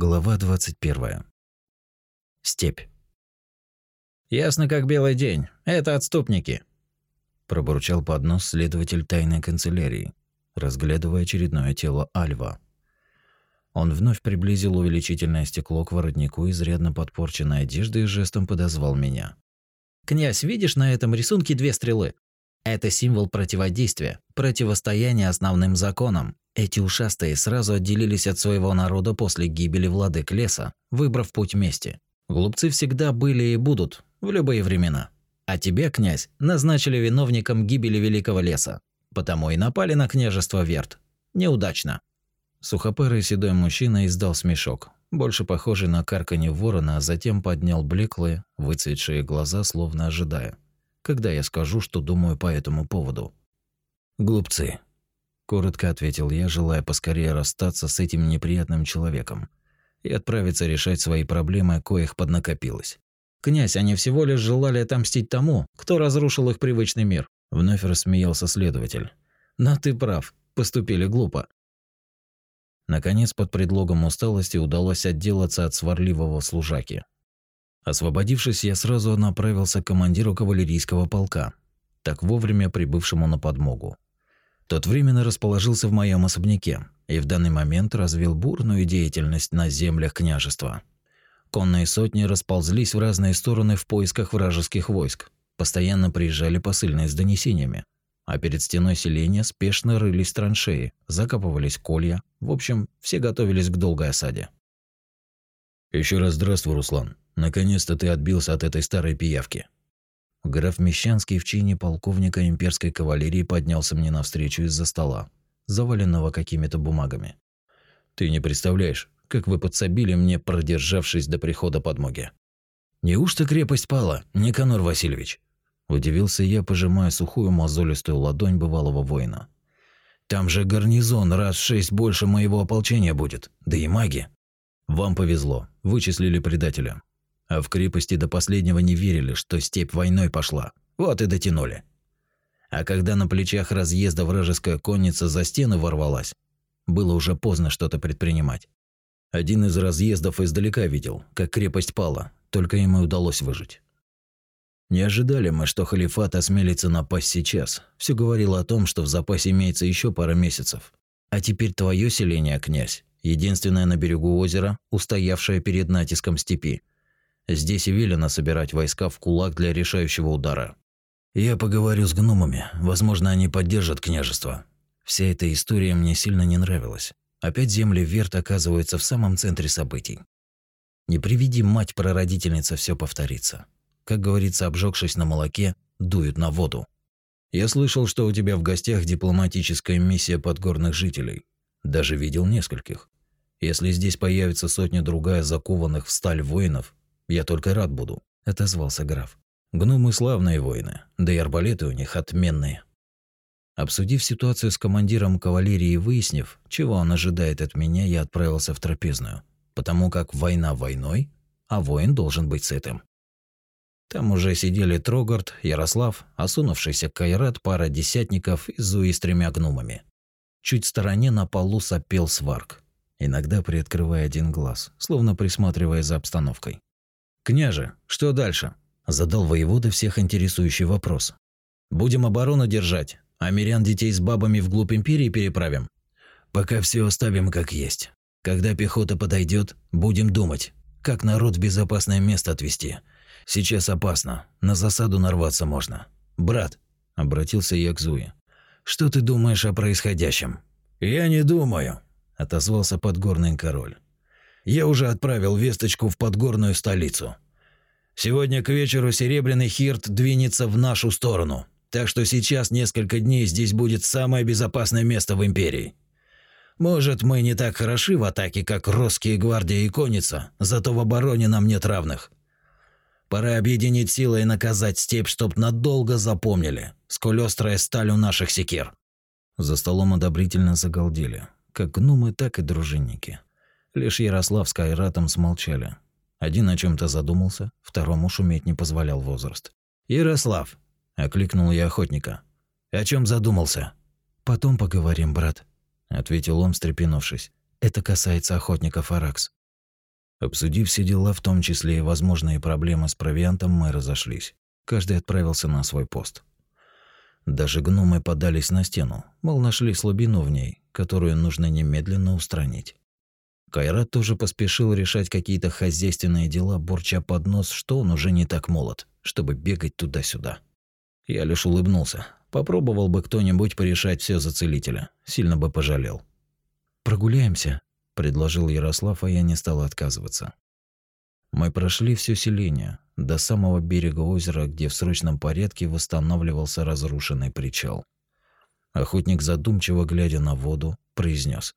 Глава 21. Степь. «Ясно как белый день. Это отступники», – пробурчал под нос следователь тайной канцелярии, разглядывая очередное тело Альва. Он вновь приблизил увеличительное стекло к воротнику изрядно подпорченной одежды и жестом подозвал меня. «Князь, видишь на этом рисунке две стрелы? Это символ противодействия, противостояния основным законам. Эти ушастые сразу отделились от своего народа после гибели владык леса, выбрав путь мести. Глупцы всегда были и будут, в любые времена. А тебе, князь, назначили виновником гибели великого леса. Потому и напали на княжество Верт. Неудачно. Сухопарый седой мужчина издал смешок, больше похожий на карканье ворона, а затем поднял блеклые, выцветшие глаза, словно ожидая, когда я скажу, что думаю по этому поводу. «Глупцы», – коротко ответил я, желая поскорее расстаться с этим неприятным человеком и отправиться решать свои проблемы, коих поднакопилось. «Князь, они всего лишь желали отомстить тому, кто разрушил их привычный мир», – вновь рассмеялся следователь. «Но ты прав, поступили глупо. Наконец, под предлогом усталости удалось отделаться от сварливого служаки. Освободившись, я сразу направился к командиру кавалерийского полка, так вовремя прибывшему на подмогу. Тот временно расположился в моем особняке и в данный момент развил бурную деятельность на землях княжества. Конные сотни расползлись в разные стороны в поисках вражеских войск. Постоянно приезжали посыльные с донесениями а перед стеной селения спешно рылись траншеи, закапывались колья. В общем, все готовились к долгой осаде. Еще раз здравствуй, Руслан. Наконец-то ты отбился от этой старой пиявки. Граф Мещанский в чине полковника имперской кавалерии поднялся мне навстречу из-за стола, заваленного какими-то бумагами. Ты не представляешь, как вы подсобили мне, продержавшись до прихода подмоги. Неужто крепость пала, Никанор Васильевич? Удивился я, пожимая сухую мозолистую ладонь бывалого воина. «Там же гарнизон раз в шесть больше моего ополчения будет, да и маги». «Вам повезло, вычислили предателя. А в крепости до последнего не верили, что степь войной пошла. Вот и дотянули. А когда на плечах разъезда вражеская конница за стены ворвалась, было уже поздно что-то предпринимать. Один из разъездов издалека видел, как крепость пала, только ему удалось выжить. Не ожидали мы, что халифат осмелится напасть сейчас. Все говорило о том, что в запасе имеется еще пара месяцев. А теперь твое селение, князь, единственное на берегу озера, устоявшее перед натиском степи. Здесь и велено собирать войска в кулак для решающего удара. Я поговорю с гномами, возможно, они поддержат княжество. Вся эта история мне сильно не нравилась. Опять земли Верт оказываются в самом центре событий. Не приведи мать-прародительница все повторится как говорится, обжегшись на молоке, дуют на воду. Я слышал, что у тебя в гостях дипломатическая миссия подгорных жителей. Даже видел нескольких. Если здесь появится сотня-другая закованных в сталь воинов, я только рад буду», – отозвался граф. «Гномы славные воины, да и арбалеты у них отменные». Обсудив ситуацию с командиром кавалерии и выяснив, чего он ожидает от меня, я отправился в трапезную, потому как война войной, а воин должен быть сытым. Там уже сидели Трогард, Ярослав, осунувшийся Кайрат, пара десятников и Зуи с тремя гномами. Чуть в стороне на полу сопел сварк, иногда приоткрывая один глаз, словно присматривая за обстановкой. «Княже, что дальше?» – задал воевода всех интересующий вопрос. «Будем оборону держать, а мирян детей с бабами вглубь империи переправим?» «Пока все оставим как есть. Когда пехота подойдет, будем думать, как народ в безопасное место отвезти» Сейчас опасно. На засаду нарваться можно. Брат, обратился я к Зуе. Что ты думаешь о происходящем? Я не думаю, отозвался подгорный король. Я уже отправил весточку в подгорную столицу. Сегодня к вечеру Серебряный Хирт двинется в нашу сторону. Так что сейчас несколько дней здесь будет самое безопасное место в империи. Может, мы не так хороши в атаке, как Росские гвардия и конница, зато в обороне нам нет равных. Пора объединить силы и наказать степь, чтоб надолго запомнили, сколь острая сталь у наших секир. За столом одобрительно загалдели, как гномы, так и дружинники. Лишь Ярослав с Кайратом смолчали. Один о чем то задумался, второму шуметь не позволял возраст. «Ярослав!» – окликнул я охотника. «О чем задумался?» «Потом поговорим, брат», – ответил он, встрепенувшись. «Это касается охотников Аракс». Обсудив все дела, в том числе и возможные проблемы с провиантом, мы разошлись. Каждый отправился на свой пост. Даже гномы подались на стену, мол, нашли слабину в ней, которую нужно немедленно устранить. Кайрат тоже поспешил решать какие-то хозяйственные дела, бурча под нос, что он уже не так молод, чтобы бегать туда-сюда. Я лишь улыбнулся. Попробовал бы кто-нибудь порешать все за целителя. Сильно бы пожалел. «Прогуляемся», – предложил Ярослав, а я не стал отказываться. Мы прошли все селение, до самого берега озера, где в срочном порядке восстанавливался разрушенный причал. Охотник, задумчиво глядя на воду, произнес: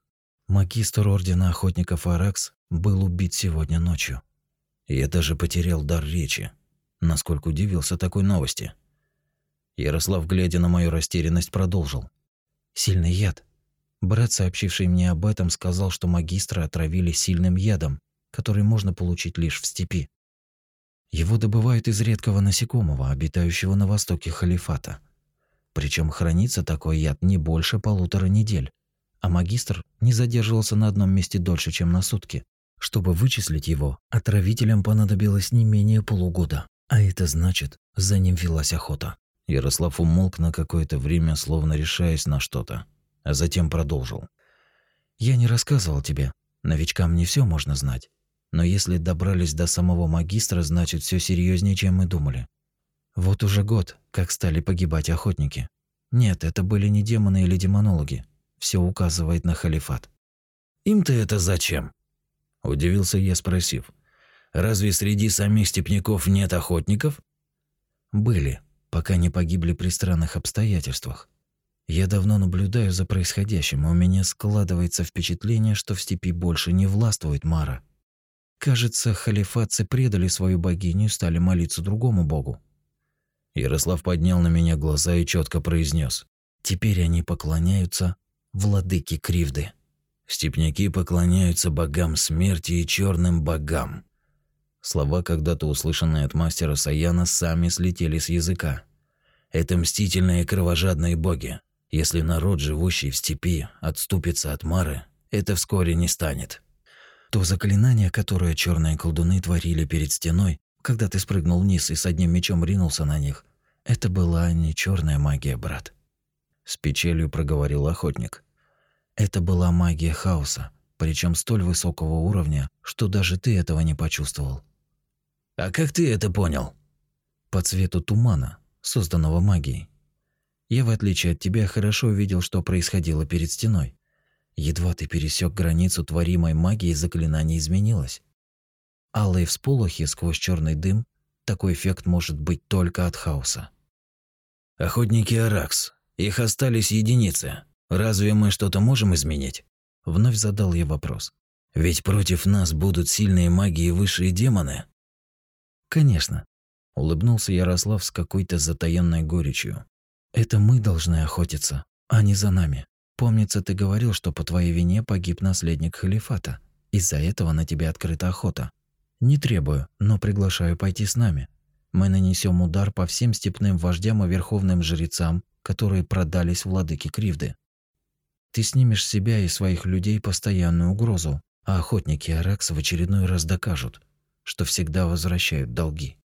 Магистр Ордена Охотников Аракс был убит сегодня ночью. Я даже потерял дар речи, насколько удивился такой новости. Ярослав, глядя на мою растерянность, продолжил. «Сильный яд. Брат, сообщивший мне об этом, сказал, что магистра отравили сильным ядом, который можно получить лишь в степи. Его добывают из редкого насекомого, обитающего на востоке халифата. Причем хранится такой яд не больше полутора недель а магистр не задерживался на одном месте дольше, чем на сутки. Чтобы вычислить его, отравителям понадобилось не менее полугода. А это значит, за ним велась охота. Ярослав умолк на какое-то время, словно решаясь на что-то, а затем продолжил. «Я не рассказывал тебе. Новичкам не все можно знать. Но если добрались до самого магистра, значит, все серьезнее, чем мы думали. Вот уже год, как стали погибать охотники. Нет, это были не демоны или демонологи все указывает на халифат. «Им-то это зачем?» – удивился я, спросив. «Разве среди самих степняков нет охотников?» «Были, пока не погибли при странных обстоятельствах. Я давно наблюдаю за происходящим, и у меня складывается впечатление, что в степи больше не властвует Мара. Кажется, халифатцы предали свою богиню и стали молиться другому богу. Ярослав поднял на меня глаза и четко произнес: Теперь они поклоняются владыки кривды. Степняки поклоняются богам смерти и черным богам. Слова, когда-то услышанные от мастера Саяна, сами слетели с языка. Это мстительные и кровожадные боги. Если народ, живущий в степи, отступится от Мары, это вскоре не станет. То заклинание, которое черные колдуны творили перед стеной, когда ты спрыгнул вниз и с одним мечом ринулся на них, это была не черная магия, брат с печалью проговорил охотник. Это была магия хаоса, причем столь высокого уровня, что даже ты этого не почувствовал. А как ты это понял? По цвету тумана, созданного магией. Я, в отличие от тебя, хорошо видел, что происходило перед стеной. Едва ты пересек границу творимой магии, заклинание изменилось. Алые всполохи сквозь черный дым, такой эффект может быть только от хаоса. Охотники Аракс, их остались единицы. Разве мы что-то можем изменить? Вновь задал я вопрос. Ведь против нас будут сильные маги и высшие демоны. Конечно, улыбнулся Ярослав с какой-то затаённой горечью. Это мы должны охотиться, а не за нами. Помнится, ты говорил, что по твоей вине погиб наследник халифата. Из-за этого на тебя открыта охота. Не требую, но приглашаю пойти с нами. Мы нанесем удар по всем степным вождям и верховным жрецам которые продались владыке Кривды. Ты снимешь с себя и своих людей постоянную угрозу, а охотники Аракс в очередной раз докажут, что всегда возвращают долги.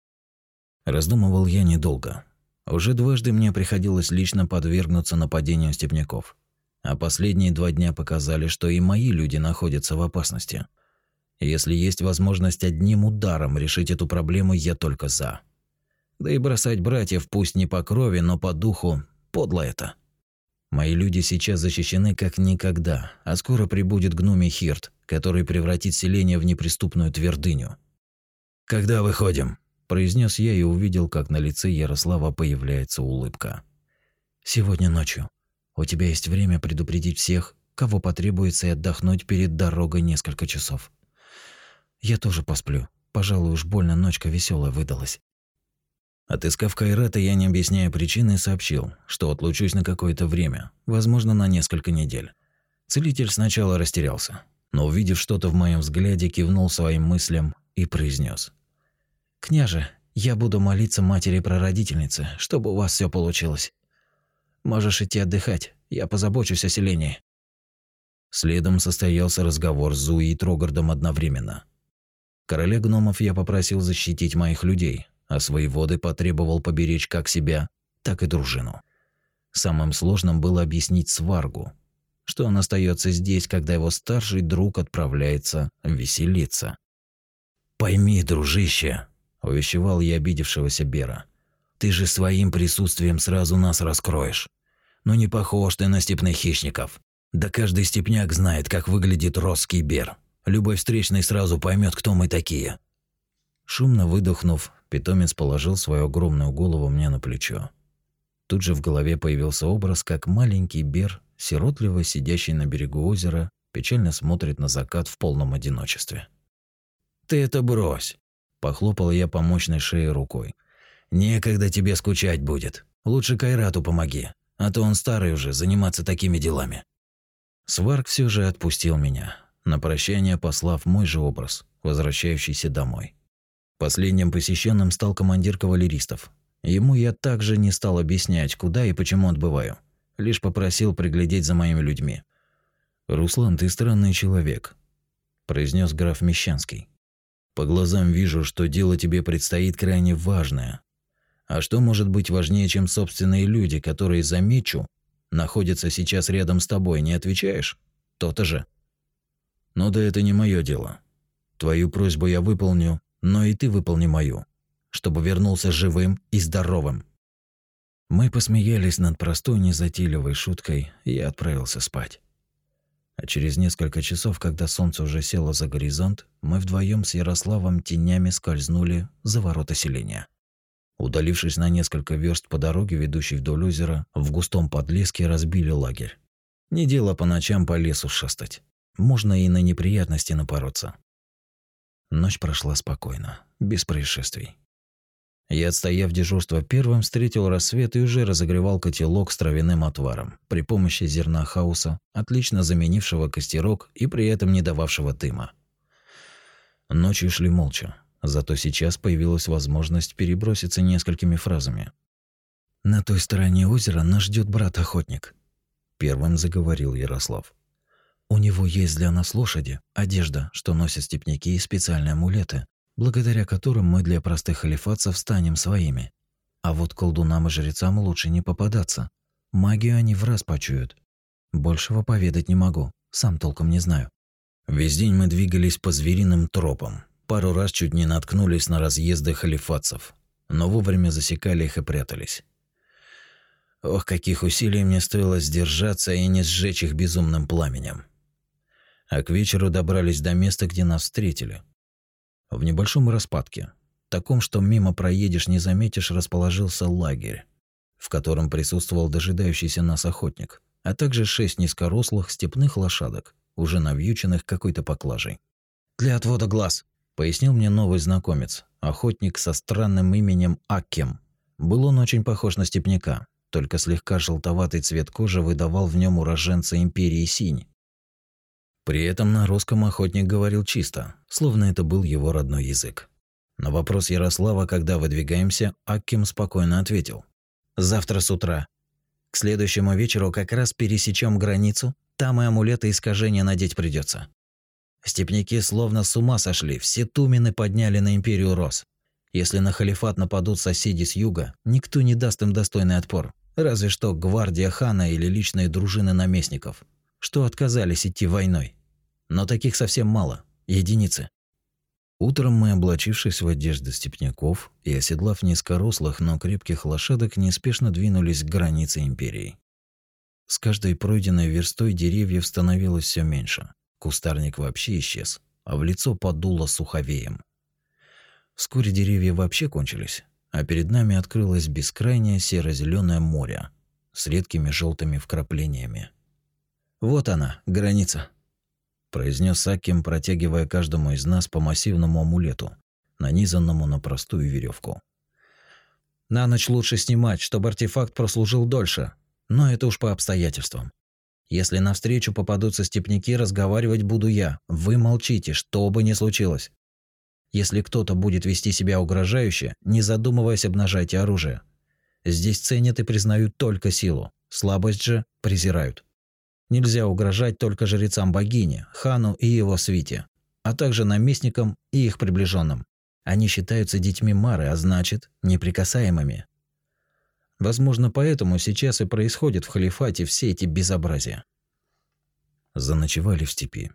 Раздумывал я недолго. Уже дважды мне приходилось лично подвергнуться нападению степняков. А последние два дня показали, что и мои люди находятся в опасности. Если есть возможность одним ударом решить эту проблему, я только за. Да и бросать братьев пусть не по крови, но по духу Подло это. Мои люди сейчас защищены как никогда, а скоро прибудет гномий Хирт, который превратит селение в неприступную твердыню. «Когда выходим?» – произнес я и увидел, как на лице Ярослава появляется улыбка. «Сегодня ночью. У тебя есть время предупредить всех, кого потребуется и отдохнуть перед дорогой несколько часов. Я тоже посплю. Пожалуй, уж больно ночка веселая выдалась. Отыскав Кайрата, я, не объясняя причины, сообщил, что отлучусь на какое-то время, возможно, на несколько недель. Целитель сначала растерялся, но, увидев что-то в моем взгляде, кивнул своим мыслям и произнес: «Княже, я буду молиться матери-прародительнице, чтобы у вас все получилось. Можешь идти отдыхать, я позабочусь о селении». Следом состоялся разговор с Зуи и Трогардом одновременно – Короля гномов я попросил защитить моих людей, а свои воды потребовал поберечь как себя, так и дружину. Самым сложным было объяснить Сваргу, что он остается здесь, когда его старший друг отправляется веселиться. «Пойми, дружище», – увещевал я обидевшегося Бера, – «ты же своим присутствием сразу нас раскроешь. Но не похож ты на степных хищников. Да каждый степняк знает, как выглядит росский Бер. Любой встречный сразу поймет, кто мы такие». Шумно выдохнув, питомец положил свою огромную голову мне на плечо. Тут же в голове появился образ, как маленький Бер, сиротливо сидящий на берегу озера, печально смотрит на закат в полном одиночестве. «Ты это брось!» – похлопал я по мощной шее рукой. «Некогда тебе скучать будет. Лучше Кайрату помоги, а то он старый уже, заниматься такими делами». Сварк все же отпустил меня, на прощание послав мой же образ, возвращающийся домой. Последним посещенным стал командир кавалеристов. Ему я также не стал объяснять, куда и почему отбываю. Лишь попросил приглядеть за моими людьми. «Руслан, ты странный человек», – произнес граф Мещанский. По глазам вижу, что дело тебе предстоит крайне важное. А что может быть важнее, чем собственные люди, которые, замечу, находятся сейчас рядом с тобой, не отвечаешь? То-то же. Но да это не мое дело. Твою просьбу я выполню, но и ты выполни мою, чтобы вернулся живым и здоровым. Мы посмеялись над простой незатейливой шуткой, и отправился спать. А через несколько часов, когда солнце уже село за горизонт, мы вдвоем с Ярославом тенями скользнули за ворота селения. Удалившись на несколько верст по дороге, ведущей вдоль озера, в густом подлеске разбили лагерь. Не дело по ночам по лесу шастать. Можно и на неприятности напороться. Ночь прошла спокойно, без происшествий. Я, отстояв дежурство первым, встретил рассвет и уже разогревал котелок с травяным отваром при помощи зерна хаоса, отлично заменившего костерок и при этом не дававшего дыма. Ночью шли молча, зато сейчас появилась возможность переброситься несколькими фразами. «На той стороне озера нас ждет брат-охотник», – первым заговорил Ярослав. «У него есть для нас лошади, одежда, что носят степняки и специальные амулеты, благодаря которым мы для простых халифатцев станем своими. А вот колдунам и жрецам лучше не попадаться. Магию они в раз почуют. Большего поведать не могу, сам толком не знаю. Весь день мы двигались по звериным тропам. Пару раз чуть не наткнулись на разъезды халифатцев, но вовремя засекали их и прятались. Ох, каких усилий мне стоило сдержаться и не сжечь их безумным пламенем. А к вечеру добрались до места, где нас встретили. В небольшом распадке, таком, что мимо проедешь, не заметишь, расположился лагерь, в котором присутствовал дожидающийся нас охотник, а также шесть низкорослых степных лошадок, уже навьюченных какой-то поклажей. «Для отвода глаз», — пояснил мне новый знакомец, охотник со странным именем Аккем. Был он очень похож на степняка, только слегка желтоватый цвет кожи выдавал в нем уроженца империи Синь, при этом на русском охотник говорил чисто, словно это был его родной язык. На вопрос Ярослава, когда выдвигаемся, Акким спокойно ответил. «Завтра с утра. К следующему вечеру как раз пересечем границу, там и амулеты искажения надеть придется. Степняки словно с ума сошли, все тумены подняли на империю Рос. Если на халифат нападут соседи с юга, никто не даст им достойный отпор. Разве что гвардия хана или личные дружины наместников, что отказались идти войной но таких совсем мало, единицы. Утром мы, облачившись в одежды степняков и оседлав низкорослых, но крепких лошадок, неспешно двинулись к границе империи. С каждой пройденной верстой деревьев становилось все меньше. Кустарник вообще исчез, а в лицо подуло суховеем. Вскоре деревья вообще кончились, а перед нами открылось бескрайнее серо зеленое море с редкими желтыми вкраплениями. Вот она, граница произнес Аким, протягивая каждому из нас по массивному амулету, нанизанному на простую веревку. На ночь лучше снимать, чтобы артефакт прослужил дольше, но это уж по обстоятельствам. Если навстречу попадутся степняки, разговаривать буду я. Вы молчите, что бы ни случилось. Если кто-то будет вести себя угрожающе, не задумываясь, обнажайте оружие. Здесь ценят и признают только силу, слабость же презирают. Нельзя угрожать только жрецам богини, хану и его свите. а также наместникам и их приближенным. Они считаются детьми Мары, а значит, неприкасаемыми. Возможно, поэтому сейчас и происходят в халифате все эти безобразия. Заночевали в степи.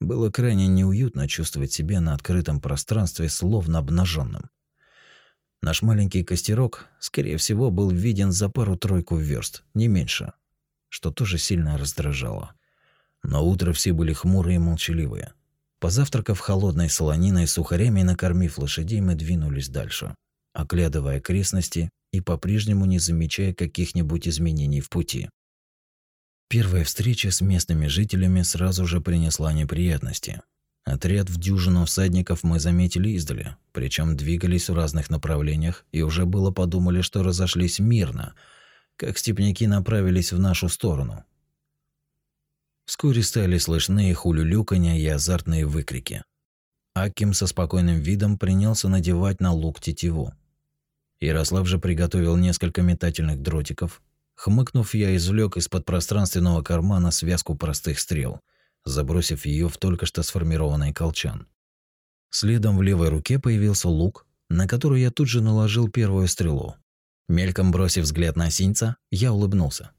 Было крайне неуютно чувствовать себя на открытом пространстве, словно обнаженным. Наш маленький костерок, скорее всего, был виден за пару-тройку верст, не меньше, что тоже сильно раздражало. Но утро все были хмурые и молчаливые. Позавтракав холодной солониной, сухарями и накормив лошадей, мы двинулись дальше, оглядывая окрестности и по-прежнему не замечая каких-нибудь изменений в пути. Первая встреча с местными жителями сразу же принесла неприятности. Отряд в дюжину всадников мы заметили издали, причем двигались в разных направлениях и уже было подумали, что разошлись мирно, как степняки направились в нашу сторону, Вскоре стали слышны их улюлюканья и азартные выкрики. Аким со спокойным видом принялся надевать на лук тетиву. Ярослав же приготовил несколько метательных дротиков. Хмыкнув, я извлек из-под пространственного кармана связку простых стрел, забросив ее в только что сформированный колчан. Следом в левой руке появился лук, на который я тут же наложил первую стрелу. Мельком бросив взгляд на синца, я улыбнулся.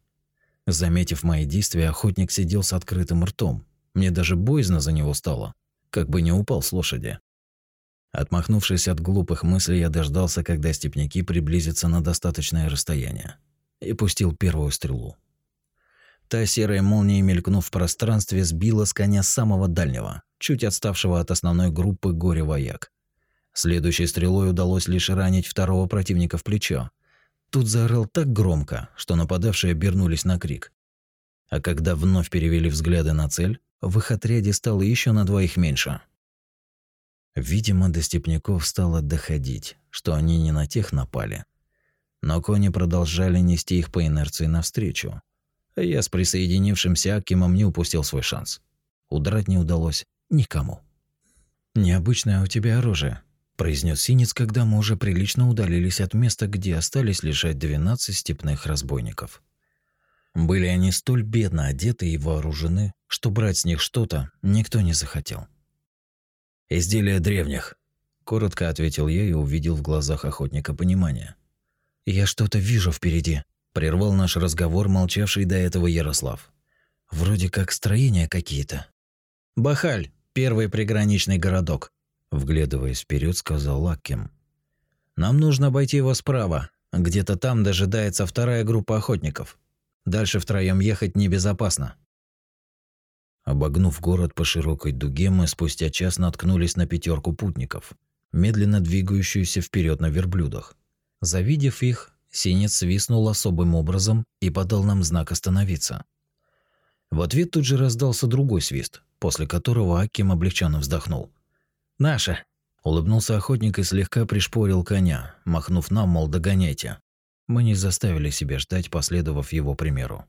Заметив мои действия, охотник сидел с открытым ртом. Мне даже боязно за него стало, как бы не упал с лошади. Отмахнувшись от глупых мыслей, я дождался, когда степняки приблизятся на достаточное расстояние, и пустил первую стрелу. Та серая молния, мелькнув в пространстве, сбила с коня самого дальнего, чуть отставшего от основной группы горе-вояк. Следующей стрелой удалось лишь ранить второго противника в плечо, Тут заорал так громко, что нападавшие обернулись на крик. А когда вновь перевели взгляды на цель, в их отряде стало еще на двоих меньше. Видимо, до степняков стало доходить, что они не на тех напали. Но кони продолжали нести их по инерции навстречу. А я с присоединившимся Акимом не упустил свой шанс. Удрать не удалось никому. «Необычное у тебя оружие», произнес Синец, когда мы уже прилично удалились от места, где остались лежать 12 степных разбойников. Были они столь бедно одеты и вооружены, что брать с них что-то никто не захотел. «Изделия древних», – коротко ответил я и увидел в глазах охотника понимание. «Я что-то вижу впереди», – прервал наш разговор молчавший до этого Ярослав. «Вроде как строения какие-то». «Бахаль, первый приграничный городок», Вглядываясь вперед, сказал Лакким. «Нам нужно обойти его справа. Где-то там дожидается вторая группа охотников. Дальше втроем ехать небезопасно». Обогнув город по широкой дуге, мы спустя час наткнулись на пятерку путников, медленно двигающуюся вперед на верблюдах. Завидев их, Синец свистнул особым образом и подал нам знак остановиться. В ответ тут же раздался другой свист, после которого Аким облегченно вздохнул. «Наша!» – улыбнулся охотник и слегка пришпорил коня, махнув нам, мол, догоняйте. Мы не заставили себя ждать, последовав его примеру.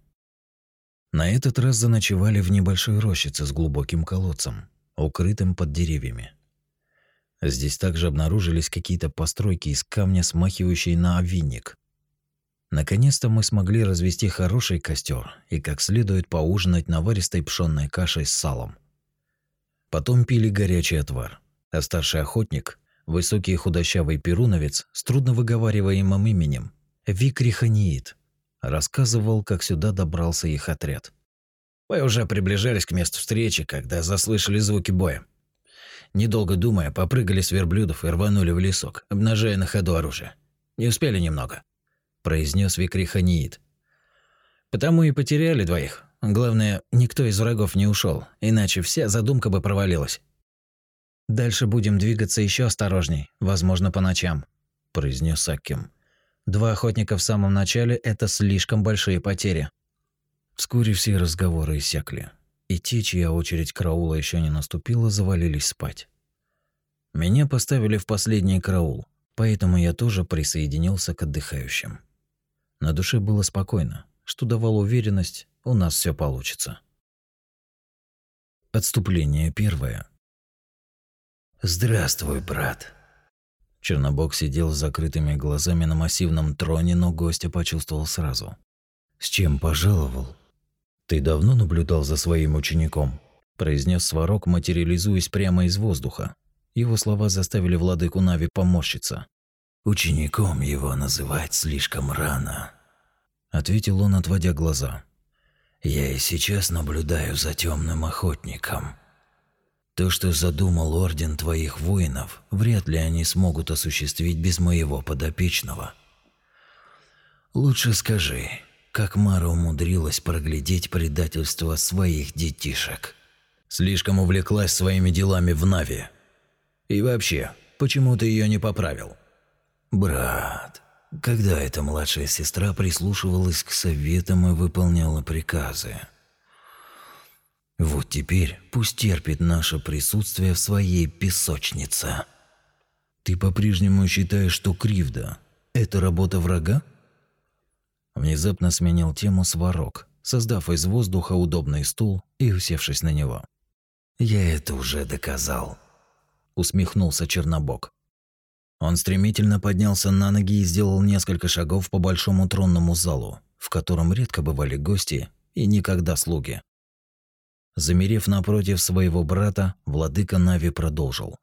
На этот раз заночевали в небольшой рощице с глубоким колодцем, укрытым под деревьями. Здесь также обнаружились какие-то постройки из камня, смахивающие на овинник. Наконец-то мы смогли развести хороший костер и как следует поужинать наваристой пшённой кашей с салом. Потом пили горячий отвар а старший охотник, высокий худощавый перуновец с трудновыговариваемым именем, Викриханиит, рассказывал, как сюда добрался их отряд. Мы уже приближались к месту встречи, когда заслышали звуки боя. Недолго думая, попрыгали с верблюдов и рванули в лесок, обнажая на ходу оружие. Не успели немного, произнес Викриханиит. Потому и потеряли двоих. Главное, никто из врагов не ушел, иначе вся задумка бы провалилась. Дальше будем двигаться еще осторожней, возможно, по ночам, произнес Аким. Два охотника в самом начале это слишком большие потери. Вскоре все разговоры иссякли, и те, чья очередь караула еще не наступила, завалились спать. Меня поставили в последний караул, поэтому я тоже присоединился к отдыхающим. На душе было спокойно, что давало уверенность, у нас все получится. Отступление первое. «Здравствуй, брат». Чернобог сидел с закрытыми глазами на массивном троне, но гостя почувствовал сразу. «С чем пожаловал?» «Ты давно наблюдал за своим учеником?» произнес Сварог, материализуясь прямо из воздуха. Его слова заставили владыку Нави поморщиться. «Учеником его называть слишком рано», – ответил он, отводя глаза. «Я и сейчас наблюдаю за темным охотником. То, что задумал орден твоих воинов, вряд ли они смогут осуществить без моего подопечного. Лучше скажи, как Мара умудрилась проглядеть предательство своих детишек?» Слишком увлеклась своими делами в Нави. И вообще, почему ты ее не поправил? Брат, когда эта младшая сестра прислушивалась к советам и выполняла приказы. Вот теперь пусть терпит наше присутствие в своей песочнице. Ты по-прежнему считаешь, что кривда – это работа врага? Внезапно сменил тему Сварог, создав из воздуха удобный стул и усевшись на него. Я это уже доказал, усмехнулся Чернобог. Он стремительно поднялся на ноги и сделал несколько шагов по большому тронному залу, в котором редко бывали гости и никогда слуги. Замерев напротив своего брата, владыка Нави продолжил: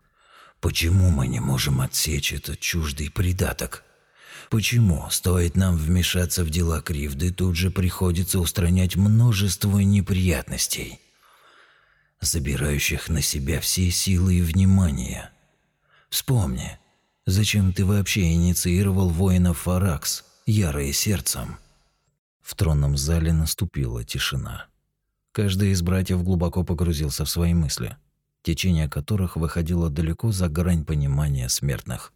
"Почему мы не можем отсечь этот чуждый придаток? Почему, стоит нам вмешаться в дела Кривды, тут же приходится устранять множество неприятностей?" забирающих на себя все силы и внимание. Вспомни, зачем ты вообще инициировал воинов Фаракс, ярые сердцем? В тронном зале наступила тишина. Каждый из братьев глубоко погрузился в свои мысли, течение которых выходило далеко за грань понимания смертных.